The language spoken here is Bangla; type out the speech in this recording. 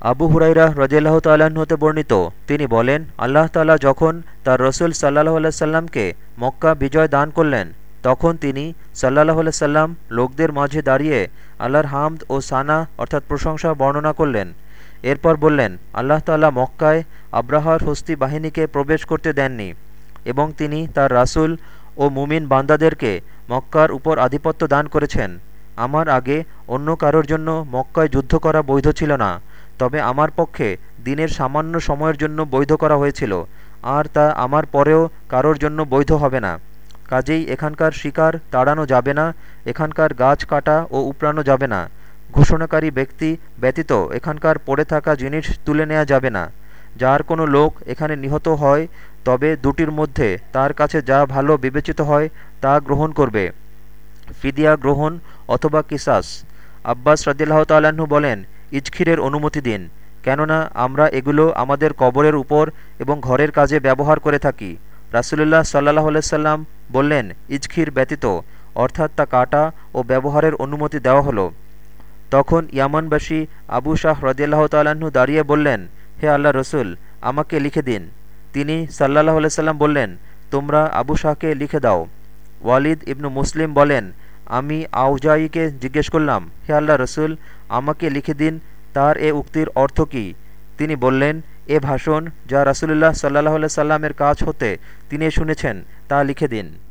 আবু হুরাইরা রজিয়াল্লাহ তাল্লাহ্ন হতে বর্ণিত। তিনি বলেন, আল্লাহ তাল্লাহ যখন তার রসুল সাল্লাহ সাল্লামকে মক্কা বিজয় দান করলেন, তখন তিনি সাল্লাহ সাল্লাম লোকদের মাঝে দাঁড়িয়ে আল্লাহর হামদ ও সানা অর্থাৎ প্রশংসা বর্ণনা করলেন। এরপর বললেন, আল্লাহ তাল্লাহ মক্কায় আব্রাহার হস্তি বাহিনীকে প্রবেশ করতে দেননি এবং তিনি তার রাসুল ও মুমিন বান্দাদেরকে মক্কার উপর আধিপত্য দান করেছেন। আমার আগে অন্য কারোর জন্য মক্কায় যুদ্ধ করা বৈধ ছিল না। তবে আমার পক্ষে দিনের সামান্য সময়ের জন্য বৈধ করা হয়েছিল, আর তা আমার পরেও কারোর জন্য বৈধ হবে না। কাজেই এখানকার শিকার তাড়ানো যাবে না, এখানকার গাছ কাটা ও উপড়ানো যাবে না। ঘোষণাকারী ব্যক্তি ব্যতীত এখানকার পড়ে থাকা জিনিস তুলে নেওয়া যাবে না। যার কোনো লোক এখানে নিহত হয়, তবে দুটির মধ্যে তার কাছে যা ভালো বিবেচিত হয় তা গ্রহণ করবে। ফিদিয়া গ্রহণ অথবা কিসাস। আব্বাস রদিল্লাহ তাল্লাহ্ন বলেন ইজখিরের অনুমতি দিন, কেননা আমরা এগুলো আমাদের কবরের উপর এবং ঘরের কাজে ব্যবহার করে থাকি। রাসুলুল্লাহ সাল্লাহ সাল্লাম বললেন, ইজখির ব্যতীত, অর্থাৎ তা কাটা ও ব্যবহারের অনুমতি দেওয়া হলো। তখন ইয়ামানবাসী আবু শাহ রদিয়াল্লাহ তাল্লাহ্ন দাঁড়িয়ে বললেন, হে আল্লাহ রসুল, আমাকে লিখে দিন। তিনি সাল্লাহ সাল্লাম বললেন, তোমরা আবু শাহকে লিখে দাও। ওয়ালিদ ইবনু মুসলিম বলেন আমি আউজাইকে জিজ্ঞেস করলাম, হে আল্লাহ রসুল, আমাকে লিখে দিন, তার এ উক্তির অর্থ কী? তিনি বললেন, এ ভাষণ যা রাসুলুল্লাহ সাল্লাহ সাল্লামের কাজ হতে তিনি শুনেছেন, তা লিখে দিন।